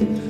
Yeah.